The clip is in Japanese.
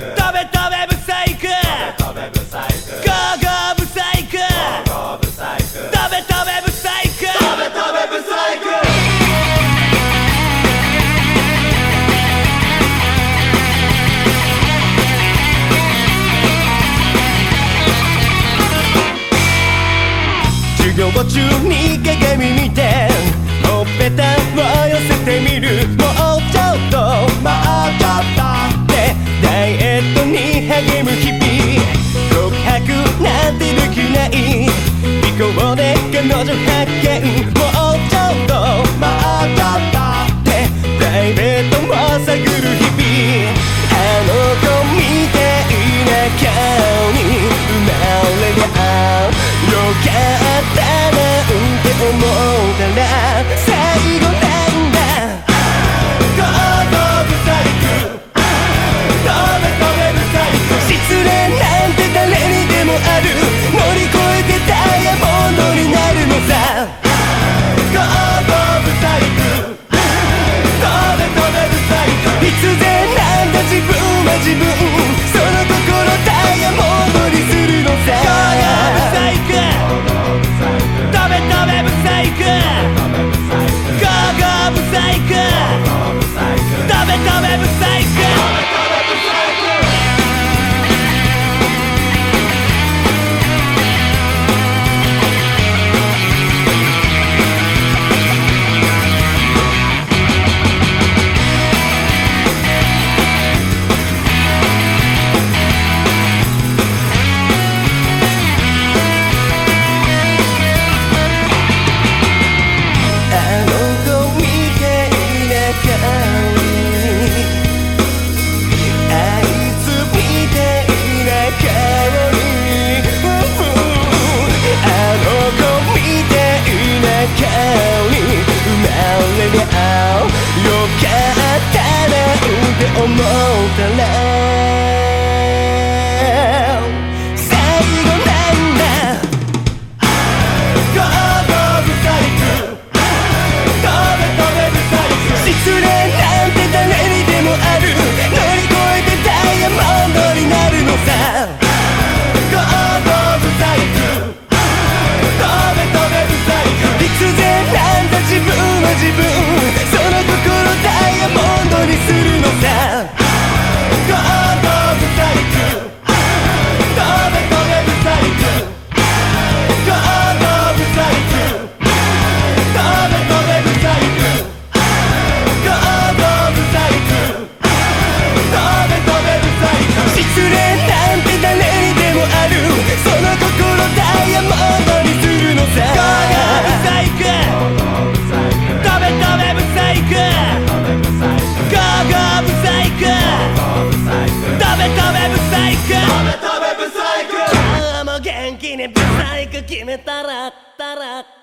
食べ食べブサイク食べブサイクゴーゴーブサイクゴー食べ食べブサイク食べ食べブサイク授業中にイゲにに尾行で彼女発見 got Oh no! にブサイク決めたらったらった